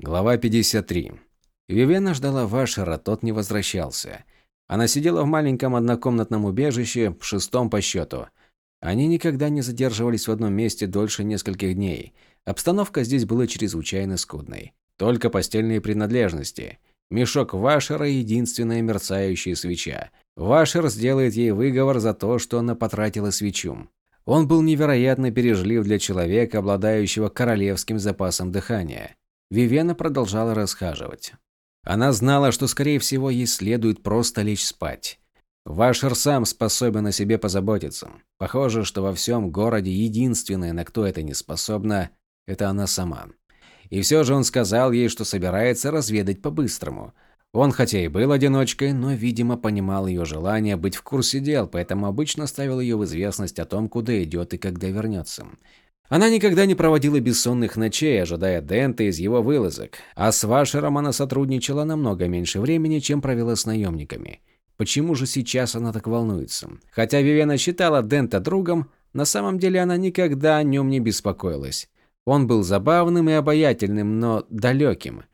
Глава 53. Вивена ждала Вашера, тот не возвращался. Она сидела в маленьком однокомнатном убежище, в шестом по счету. Они никогда не задерживались в одном месте дольше нескольких дней. Обстановка здесь была чрезвычайно скудной. Только постельные принадлежности. Мешок Вашера – единственная мерцающая свеча. Вашер сделает ей выговор за то, что она потратила свечу. Он был невероятно бережлив для человека, обладающего королевским запасом дыхания. Вивена продолжала расхаживать. Она знала, что, скорее всего, ей следует просто лечь спать. Вашер сам способен о себе позаботиться. Похоже, что во всем городе единственное, на кто это не способна, это она сама. И все же он сказал ей, что собирается разведать по-быстрому. Он хотя и был одиночкой, но, видимо, понимал ее желание быть в курсе дел, поэтому обычно ставил ее в известность о том, куда идет и когда вернется. Она никогда не проводила бессонных ночей, ожидая Дента из его вылазок, а с Вашером она сотрудничала намного меньше времени, чем провела с наемниками. Почему же сейчас она так волнуется? Хотя Вивена считала Дента другом, на самом деле она никогда о нем не беспокоилась. Он был забавным и обаятельным, но далеким.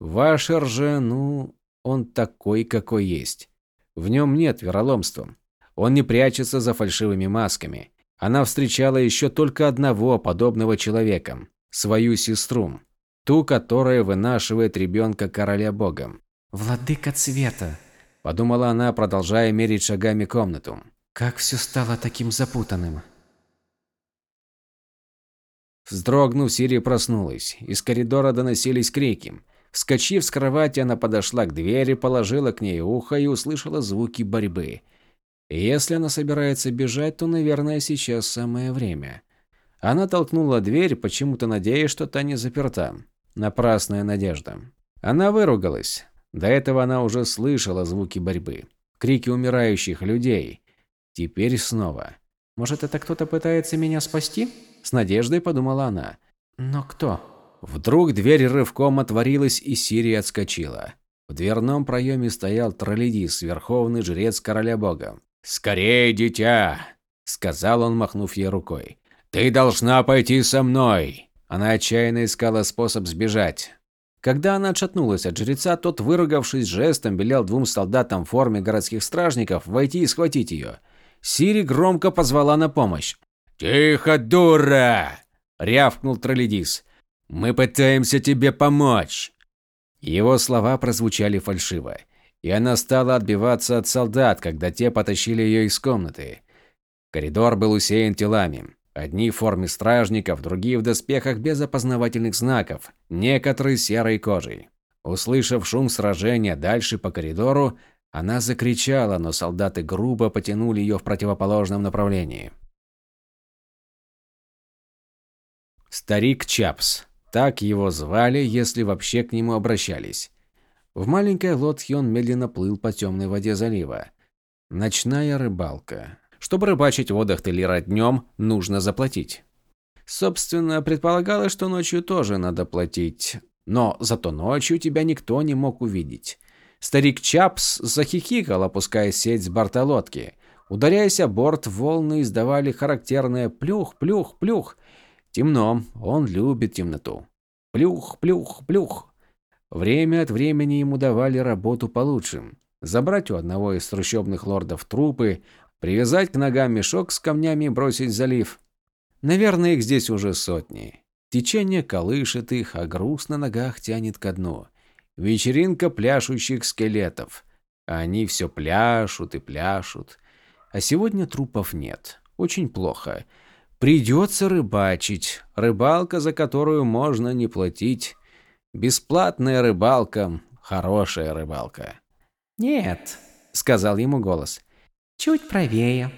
Вашер же, ну, он такой, какой есть. В нем нет вероломства. Он не прячется за фальшивыми масками. Она встречала еще только одного подобного человека – свою сестру. Ту, которая вынашивает ребенка короля бога. «Владыка цвета», – подумала она, продолжая мерить шагами комнату. «Как все стало таким запутанным». Вздрогнув, Сири проснулась. Из коридора доносились крики. Вскочив с кровати, она подошла к двери, положила к ней ухо и услышала звуки борьбы. Если она собирается бежать, то, наверное, сейчас самое время. Она толкнула дверь, почему-то надеясь, что та не заперта. Напрасная надежда. Она выругалась. До этого она уже слышала звуки борьбы. Крики умирающих людей. Теперь снова. «Может, это кто-то пытается меня спасти?» С надеждой подумала она. «Но кто?» Вдруг дверь рывком отворилась, и Сирия отскочила. В дверном проеме стоял Троллидис, верховный жрец короля бога. «Скорее, дитя!» – сказал он, махнув ей рукой. «Ты должна пойти со мной!» Она отчаянно искала способ сбежать. Когда она отшатнулась от жреца, тот, выругавшись жестом, велел двум солдатам в форме городских стражников войти и схватить ее. Сири громко позвала на помощь. «Тихо, дура!» – рявкнул Троллидис. «Мы пытаемся тебе помочь!» Его слова прозвучали фальшиво и она стала отбиваться от солдат, когда те потащили ее из комнаты. Коридор был усеян телами. Одни в форме стражников, другие в доспехах без опознавательных знаков, некоторые серой кожей. Услышав шум сражения дальше по коридору, она закричала, но солдаты грубо потянули ее в противоположном направлении. Старик Чапс. Так его звали, если вообще к нему обращались. В маленькой лодке он медленно плыл по темной воде залива. Ночная рыбалка. Чтобы рыбачить в водах Телира днем, нужно заплатить. Собственно, предполагалось, что ночью тоже надо платить. Но зато ночью тебя никто не мог увидеть. Старик Чапс захихикал, опуская сеть с борта лодки. Ударяясь о борт, волны издавали характерное плюх-плюх-плюх. Темно, он любит темноту. Плюх-плюх-плюх. Время от времени ему давали работу получше. Забрать у одного из трущобных лордов трупы, привязать к ногам мешок с камнями и бросить залив. Наверное, их здесь уже сотни. Течение колышет их, а груз на ногах тянет ко дну. Вечеринка пляшущих скелетов. они все пляшут и пляшут. А сегодня трупов нет. Очень плохо. Придется рыбачить. Рыбалка, за которую можно не платить. Бесплатная рыбалка, хорошая рыбалка. «Нет», — сказал ему голос. «Чуть правее».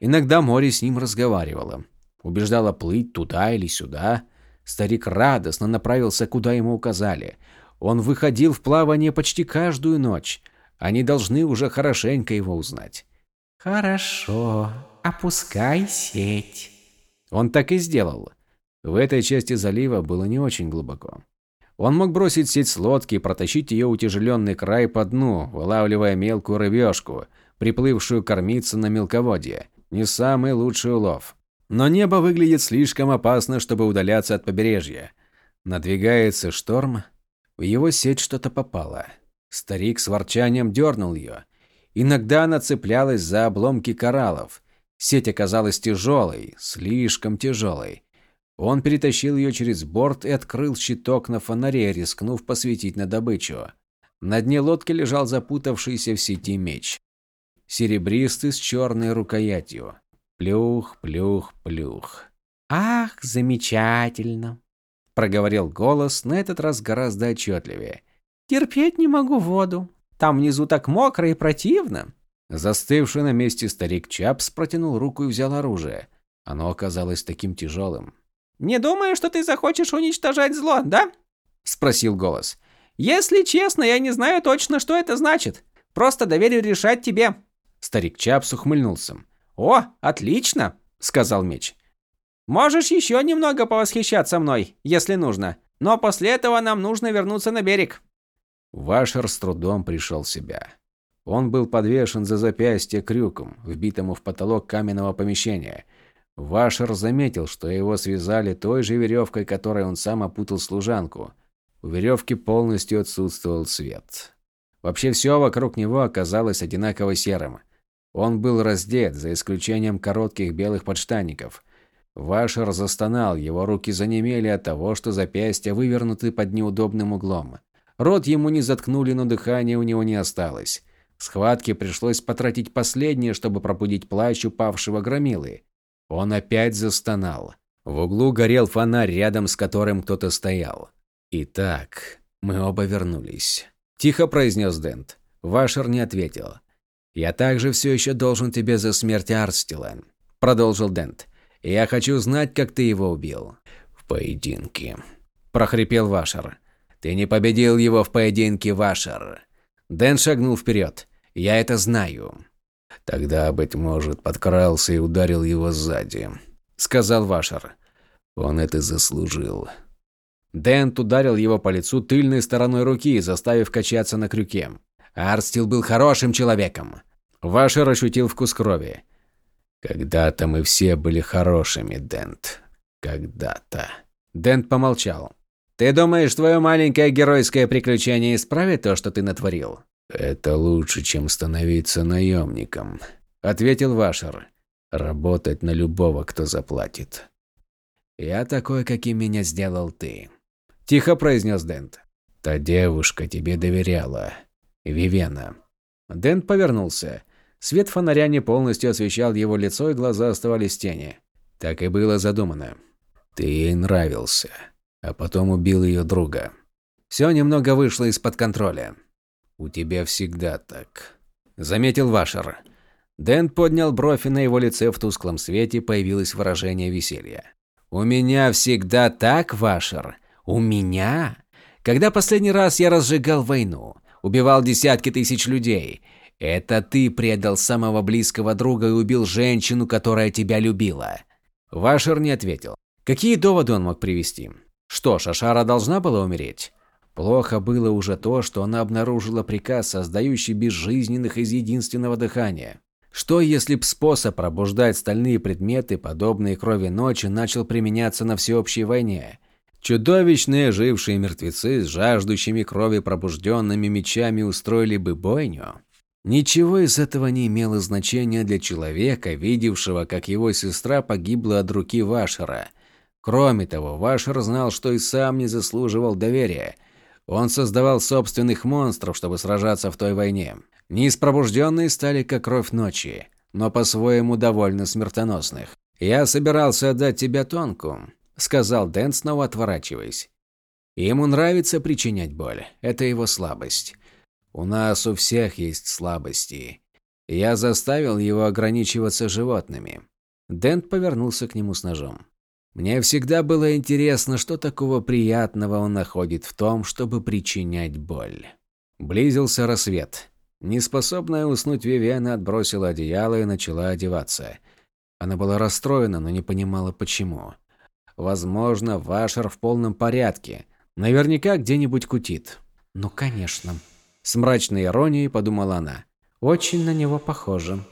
Иногда море с ним разговаривало. Убеждало плыть туда или сюда. Старик радостно направился, куда ему указали. Он выходил в плавание почти каждую ночь. Они должны уже хорошенько его узнать. «Хорошо, опускай сеть». Он так и сделал. В этой части залива было не очень глубоко. Он мог бросить сеть с лодки и протащить ее утяжеленный край по дну, вылавливая мелкую рыбешку, приплывшую кормиться на мелководье. Не самый лучший улов. Но небо выглядит слишком опасно, чтобы удаляться от побережья. Надвигается шторм. В его сеть что-то попало. Старик с ворчанием дернул ее. Иногда она цеплялась за обломки кораллов. Сеть оказалась тяжелой, слишком тяжелой. Он перетащил ее через борт и открыл щиток на фонаре, рискнув посветить на добычу. На дне лодки лежал запутавшийся в сети меч. Серебристый с черной рукоятью. Плюх, плюх, плюх. «Ах, замечательно!» – проговорил голос, на этот раз гораздо отчетливее. «Терпеть не могу воду. Там внизу так мокро и противно». Застывший на месте старик Чапс протянул руку и взял оружие. Оно оказалось таким тяжелым. «Не думаю, что ты захочешь уничтожать зло, да?» – спросил голос. «Если честно, я не знаю точно, что это значит. Просто доверю решать тебе». Старик Чапс ухмыльнулся. «О, отлично!» – сказал меч. «Можешь еще немного повосхищаться мной, если нужно. Но после этого нам нужно вернуться на берег». Вашер с трудом пришел в себя. Он был подвешен за запястье крюком, вбитому в потолок каменного помещения – Вашер заметил, что его связали той же веревкой, которой он сам опутал служанку. У веревки полностью отсутствовал свет. Вообще все вокруг него оказалось одинаково серым. Он был раздет, за исключением коротких белых подштанников. Вашер застонал, его руки занемели от того, что запястья вывернуты под неудобным углом. Рот ему не заткнули, но дыхания у него не осталось. В схватке пришлось потратить последнее, чтобы пробудить плащ упавшего громилы. Он опять застонал. В углу горел фонарь, рядом с которым кто-то стоял. «Итак, мы оба вернулись», – тихо произнес Дент. Вашер не ответил. «Я также все еще должен тебе за смерть Арстила», – продолжил Дент. «Я хочу знать, как ты его убил». «В поединке», – прохрипел Вашер. «Ты не победил его в поединке, Вашер». Дент шагнул вперед. «Я это знаю». Тогда, быть может, подкрался и ударил его сзади, сказал Вашер. Он это заслужил. Дент ударил его по лицу тыльной стороной руки, заставив качаться на крюке. Арстил был хорошим человеком. Вашер ощутил вкус крови. Когда-то мы все были хорошими, Дент. Когда-то. Дент помолчал. Ты думаешь, твое маленькое геройское приключение исправит то, что ты натворил? «Это лучше, чем становиться наемником», – ответил Вашер. «Работать на любого, кто заплатит». «Я такой, каким меня сделал ты», – тихо произнес Дент. «Та девушка тебе доверяла. Вивена». Дент повернулся. Свет фонаря не полностью освещал его лицо, и глаза оставались в тени. Так и было задумано. «Ты ей нравился, а потом убил ее друга». Все немного вышло из-под контроля. «У тебя всегда так», – заметил Вашер. Дэн поднял бровь, и на его лице в тусклом свете появилось выражение веселья. «У меня всегда так, Вашер? У меня? Когда последний раз я разжигал войну, убивал десятки тысяч людей, это ты предал самого близкого друга и убил женщину, которая тебя любила». Вашер не ответил. Какие доводы он мог привести? Что, Шашара должна была умереть? Плохо было уже то, что она обнаружила приказ, создающий безжизненных из единственного дыхания. Что если б способ пробуждать стальные предметы, подобные крови ночи, начал применяться на всеобщей войне? Чудовищные жившие мертвецы с жаждущими крови пробужденными мечами устроили бы бойню? Ничего из этого не имело значения для человека, видевшего, как его сестра погибла от руки Вашера. Кроме того, Вашер знал, что и сам не заслуживал доверия – он создавал собственных монстров, чтобы сражаться в той войне. Неиспробужденные стали как кровь ночи, но по-своему довольно смертоносных. «Я собирался отдать тебе тонку», – сказал Дэн, снова отворачиваясь. Ему нравится причинять боль. Это его слабость. У нас у всех есть слабости. Я заставил его ограничиваться животными. Дент повернулся к нему с ножом. Мне всегда было интересно, что такого приятного он находит в том, чтобы причинять боль. Близился рассвет. Неспособная уснуть Вивиана отбросила одеяло и начала одеваться. Она была расстроена, но не понимала почему. Возможно, Вашер в полном порядке. Наверняка где-нибудь кутит. Ну, конечно. С мрачной иронией подумала она. Очень на него похоже.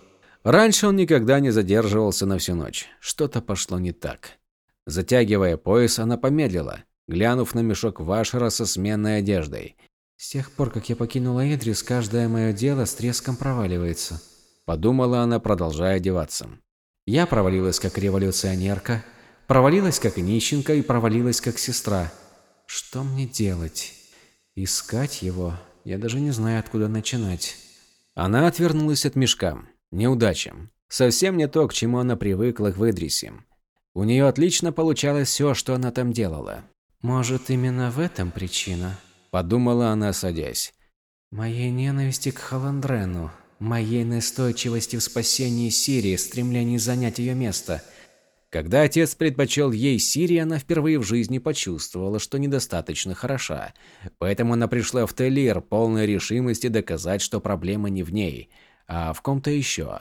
Раньше он никогда не задерживался на всю ночь. Что-то пошло не так. Затягивая пояс, она помедлила. глянув на мешок Вашера со сменной одеждой. «С тех пор, как я покинула Эдрис, каждое мое дело с треском проваливается», – подумала она, продолжая одеваться. «Я провалилась как революционерка, провалилась как нищенка и провалилась как сестра. Что мне делать? Искать его? Я даже не знаю, откуда начинать». Она отвернулась от мешка. Неудача. Совсем не то, к чему она привыкла в Идрисе. У нее отлично получалось все, что она там делала. «Может, именно в этом причина?» – подумала она, садясь. «Моей ненависти к Халандрену, моей настойчивости в спасении Сирии, стремлении занять ее место – когда отец предпочел ей Сирии, она впервые в жизни почувствовала, что недостаточно хороша. Поэтому она пришла в Телир, полной решимости доказать, что проблема не в ней, а в ком-то еще.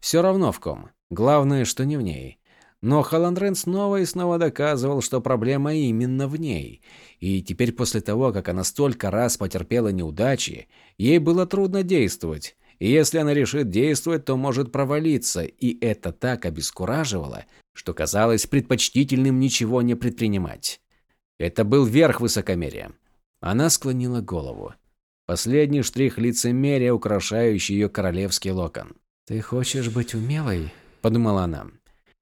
Все равно в ком. Главное, что не в ней. Но Халандрен снова и снова доказывал, что проблема именно в ней. И теперь после того, как она столько раз потерпела неудачи, ей было трудно действовать. И если она решит действовать, то может провалиться, и это так обескураживало, что казалось предпочтительным ничего не предпринимать. Это был верх высокомерия. Она склонила голову. Последний штрих лицемерия, украшающий ее королевский локон. «Ты хочешь быть умелой?» – подумала она.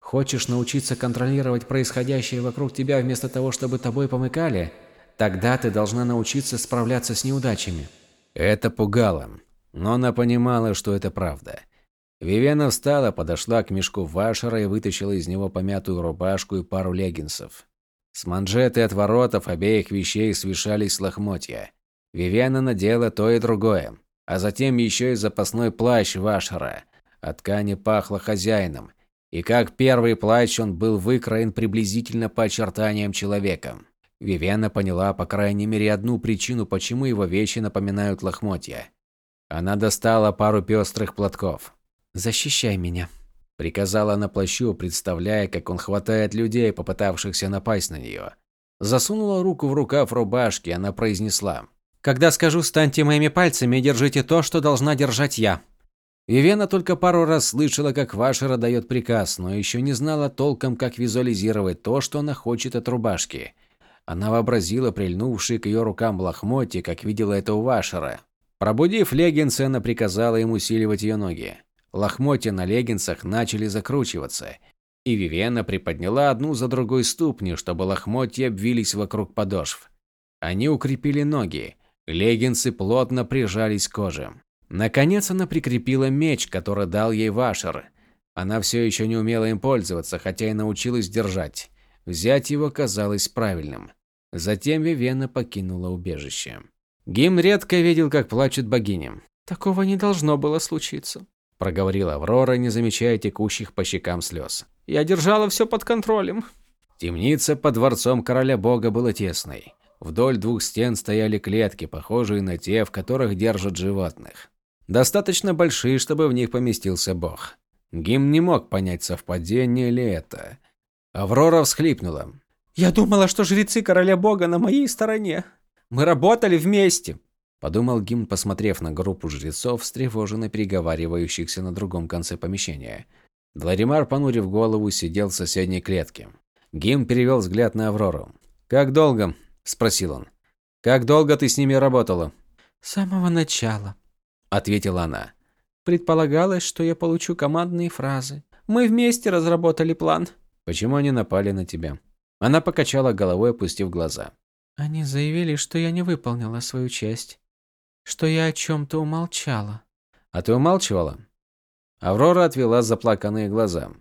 «Хочешь научиться контролировать происходящее вокруг тебя вместо того, чтобы тобой помыкали? Тогда ты должна научиться справляться с неудачами». Это пугало, но она понимала, что это правда. Вивена встала, подошла к мешку Вашера и вытащила из него помятую рубашку и пару леггинсов. С манжеты от воротов обеих вещей свешались лохмотья. Вивена надела то и другое, а затем еще и запасной плащ Вашера. От ткани пахло хозяином, и как первый плащ он был выкроен приблизительно по очертаниям человека. Вивена поняла по крайней мере одну причину, почему его вещи напоминают лохмотья. Она достала пару пестрых платков. «Защищай меня», – приказала она плащу, представляя, как он хватает людей, попытавшихся напасть на нее. Засунула руку в рукав рубашки, она произнесла. «Когда скажу, станьте моими пальцами и держите то, что должна держать я». Вивена только пару раз слышала, как Вашера дает приказ, но еще не знала толком, как визуализировать то, что она хочет от рубашки. Она вообразила прильнувшие к ее рукам лохмотья, как видела это у Вашера. Пробудив леггинсы, она приказала им усиливать ее ноги. Лохмотья на леггинсах начали закручиваться, и Вивена приподняла одну за другой ступни, чтобы лохмотья обвились вокруг подошв. Они укрепили ноги, леггинсы плотно прижались к коже. Наконец она прикрепила меч, который дал ей Вашер. Она все еще не умела им пользоваться, хотя и научилась держать. Взять его казалось правильным. Затем Вивена покинула убежище. Гимн редко видел, как плачут богини. «Такого не должно было случиться», проговорила Аврора, не замечая текущих по щекам слез. Я держала все под контролем. Темница под дворцом короля бога была тесной. Вдоль двух стен стояли клетки, похожие на те, в которых держат животных. Достаточно большие, чтобы в них поместился бог. Гим не мог понять, совпадение ли это. Аврора всхлипнула. «Я думала, что жрецы короля бога на моей стороне. Мы работали вместе подумал Гимн, посмотрев на группу жрецов, встревоженно переговаривающихся на другом конце помещения. Владимир, понурив голову, сидел в соседней клетке. Гимн перевел взгляд на Аврору. «Как долго?» – спросил он. «Как долго ты с ними работала?» «С самого начала», – ответила она. «Предполагалось, что я получу командные фразы. Мы вместе разработали план». «Почему они напали на тебя?» Она покачала головой, опустив глаза. «Они заявили, что я не выполнила свою часть что я о чем-то умолчала. А ты умалчивала? Аврора отвела заплаканные глаза.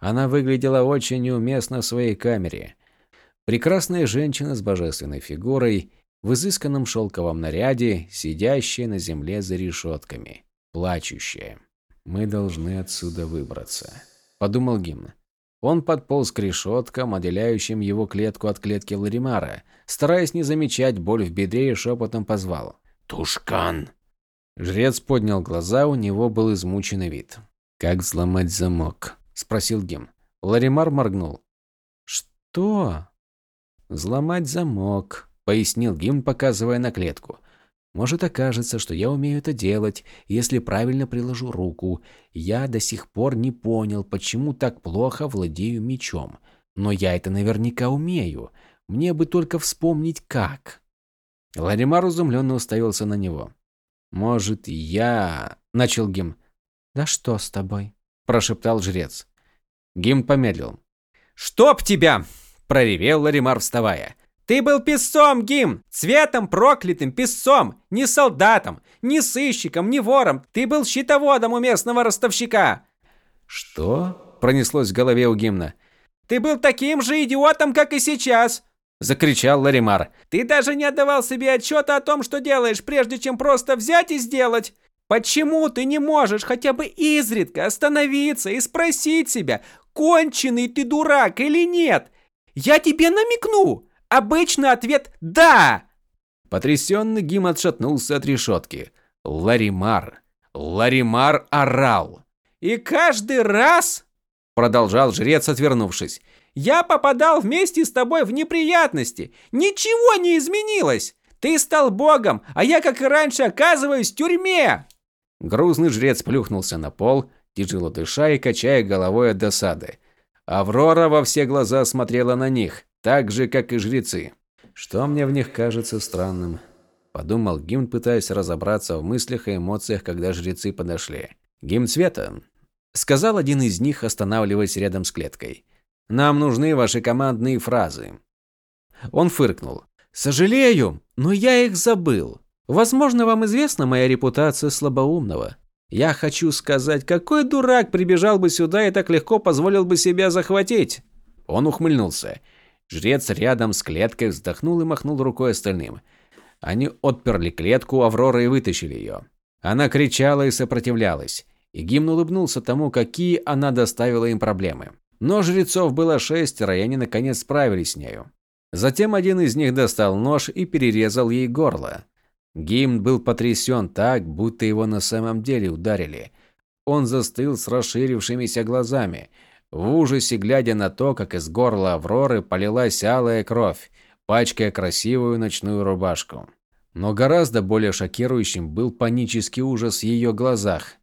Она выглядела очень неуместно в своей камере. Прекрасная женщина с божественной фигурой, в изысканном шелковом наряде, сидящая на земле за решетками, плачущая. «Мы должны отсюда выбраться», – подумал Гимн. Он подполз к решеткам, отделяющим его клетку от клетки Ларимара, стараясь не замечать боль в бедре и шепотом позвал. Тушкан. Жрец поднял глаза, у него был измученный вид. «Как взломать замок?» – спросил Гим. Ларимар моргнул. «Что?» «Взломать замок», – пояснил Гим, показывая на клетку. «Может окажется, что я умею это делать, если правильно приложу руку. Я до сих пор не понял, почему так плохо владею мечом. Но я это наверняка умею. Мне бы только вспомнить как. Ларимар изумленно уставился на него. «Может, я...» – начал Гим. «Да что с тобой?» – прошептал жрец. Гим помедлил. «Чтоб тебя!» – проревел Ларимар, вставая. «Ты был песцом, Гим! Цветом проклятым песцом! Не солдатом, не сыщиком, не вором! Ты был щитоводом у местного ростовщика!» «Что?» – пронеслось в голове у Гимна. «Ты был таким же идиотом, как и сейчас!» – закричал Ларимар. «Ты даже не отдавал себе отчета о том, что делаешь, прежде чем просто взять и сделать! Почему ты не можешь хотя бы изредка остановиться и спросить себя, конченый ты дурак или нет? Я тебе намекну! Обычный ответ «да!» Потрясенный Гим отшатнулся от решетки. Ларимар. Ларимар орал. «И каждый раз...» Продолжал жрец, отвернувшись. «Я попадал вместе с тобой в неприятности. Ничего не изменилось. Ты стал богом, а я, как и раньше, оказываюсь в тюрьме!» Грузный жрец плюхнулся на пол, тяжело дыша и качая головой от досады. Аврора во все глаза смотрела на них, так же, как и жрецы. «Что мне в них кажется странным?» – подумал Гимн, пытаясь разобраться в мыслях и эмоциях, когда жрецы подошли. «Гимн цвета», – сказал один из них, останавливаясь рядом с клеткой. «Нам нужны ваши командные фразы». Он фыркнул. «Сожалею, но я их забыл. Возможно, вам известна моя репутация слабоумного. Я хочу сказать, какой дурак прибежал бы сюда и так легко позволил бы себя захватить?» Он ухмыльнулся. Жрец рядом с клеткой вздохнул и махнул рукой остальным. Они отперли клетку Авроры и вытащили ее. Она кричала и сопротивлялась. И Гимн улыбнулся тому, какие она доставила им проблемы. Но жрецов было шестеро, и они наконец справились с нею. Затем один из них достал нож и перерезал ей горло. Гимн был потрясен так, будто его на самом деле ударили. Он застыл с расширившимися глазами, в ужасе глядя на то, как из горла Авроры полилась алая кровь, пачкая красивую ночную рубашку. Но гораздо более шокирующим был панический ужас в ее глазах.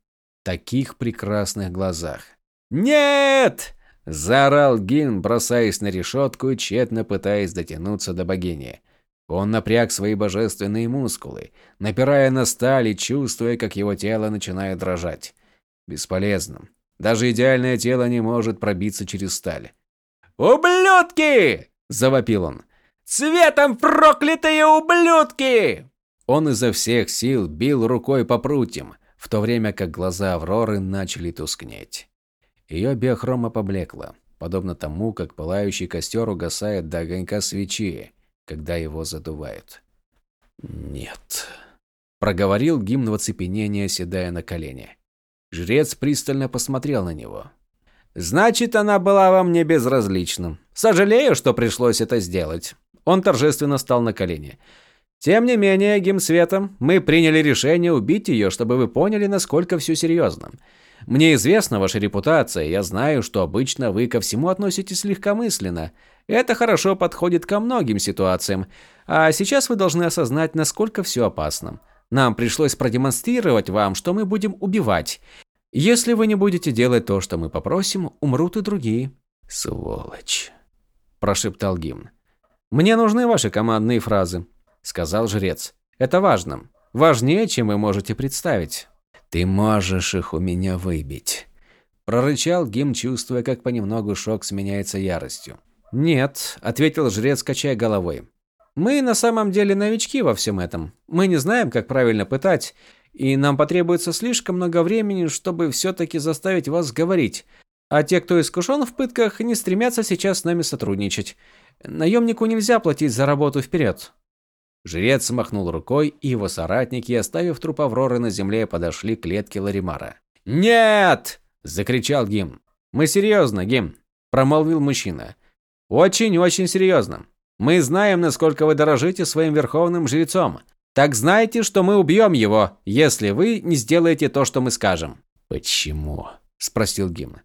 Таких прекрасных глазах. «Нет!» – заорал Гин, бросаясь на решетку тщетно пытаясь дотянуться до богини. Он напряг свои божественные мускулы, напирая на сталь и чувствуя, как его тело начинает дрожать. Бесполезно. Даже идеальное тело не может пробиться через сталь. «Ублюдки!» – завопил он. «Цветом проклятые ублюдки!» Он изо всех сил бил рукой по прутьям, в то время как глаза Авроры начали тускнеть. Ее биохрома поблекла, подобно тому, как пылающий костер угасает до огонька свечи, когда его задувают. «Нет», – проговорил гимн в седая на колени. Жрец пристально посмотрел на него. «Значит, она была вам не безразлична. Сожалею, что пришлось это сделать». Он торжественно стал на колени. «Тем не менее, Гимсветом, мы приняли решение убить ее, чтобы вы поняли, насколько все серьезно. Мне известна ваша репутация, я знаю, что обычно вы ко всему относитесь легкомысленно. Это хорошо подходит ко многим ситуациям. А сейчас вы должны осознать, насколько все опасно. Нам пришлось продемонстрировать вам, что мы будем убивать. Если вы не будете делать то, что мы попросим, умрут и другие. Сволочь, прошептал Гимн. Мне нужны ваши командные фразы, сказал жрец. Это важно. Важнее, чем вы можете представить. Ты можешь их у меня выбить. Прорычал Гим, чувствуя, как понемногу шок сменяется яростью. «Нет», – ответил жрец, качая головой. Мы на самом деле новички во всем этом. Мы не знаем, как правильно пытать, и нам потребуется слишком много времени, чтобы все-таки заставить вас говорить. А те, кто искушен в пытках, не стремятся сейчас с нами сотрудничать. Наемнику нельзя платить за работу вперед. Жрец махнул рукой, и его соратники, оставив труп Авроры на земле, подошли к клетке Ларимара. «Нет!» – закричал Гим. «Мы серьезно, Гим», – промолвил мужчина. «Очень-очень серьезно. Мы знаем, насколько вы дорожите своим верховным жрецом. Так знайте, что мы убьем его, если вы не сделаете то, что мы скажем». «Почему?» – спросил Гимн.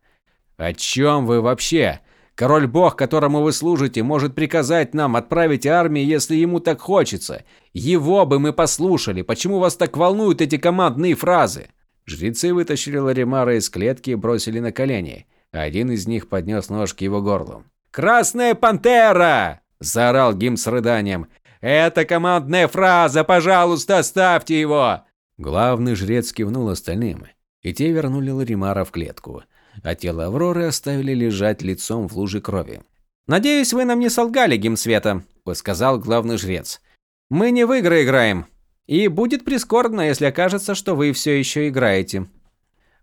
«О чем вы вообще? Король-бог, которому вы служите, может приказать нам отправить армии, если ему так хочется. Его бы мы послушали. Почему вас так волнуют эти командные фразы?» Жрецы вытащили Ларимара из клетки и бросили на колени. Один из них поднес нож к его горлу. «Красная пантера!» – заорал Гим с рыданием. «Это командная фраза! Пожалуйста, оставьте его!» Главный жрец кивнул остальным, и те вернули Ларимара в клетку, а тело Авроры оставили лежать лицом в луже крови. «Надеюсь, вы нам не солгали, Гимсвета», – сказал главный жрец. «Мы не в игры играем, и будет прискорбно, если окажется, что вы все еще играете».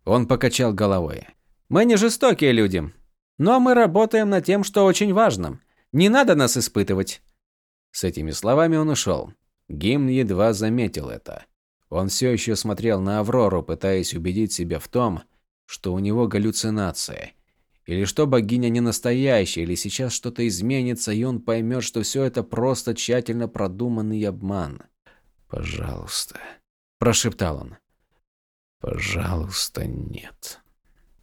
Он покачал головой. «Мы не жестокие люди, но мы работаем над тем, что очень важно. Не надо нас испытывать». С этими словами он ушел. Гимн едва заметил это. Он все еще смотрел на Аврору, пытаясь убедить себя в том, что у него галлюцинация. Или что богиня не настоящая, или сейчас что-то изменится, и он поймет, что все это просто тщательно продуманный обман. «Пожалуйста», – прошептал он. «Пожалуйста, нет».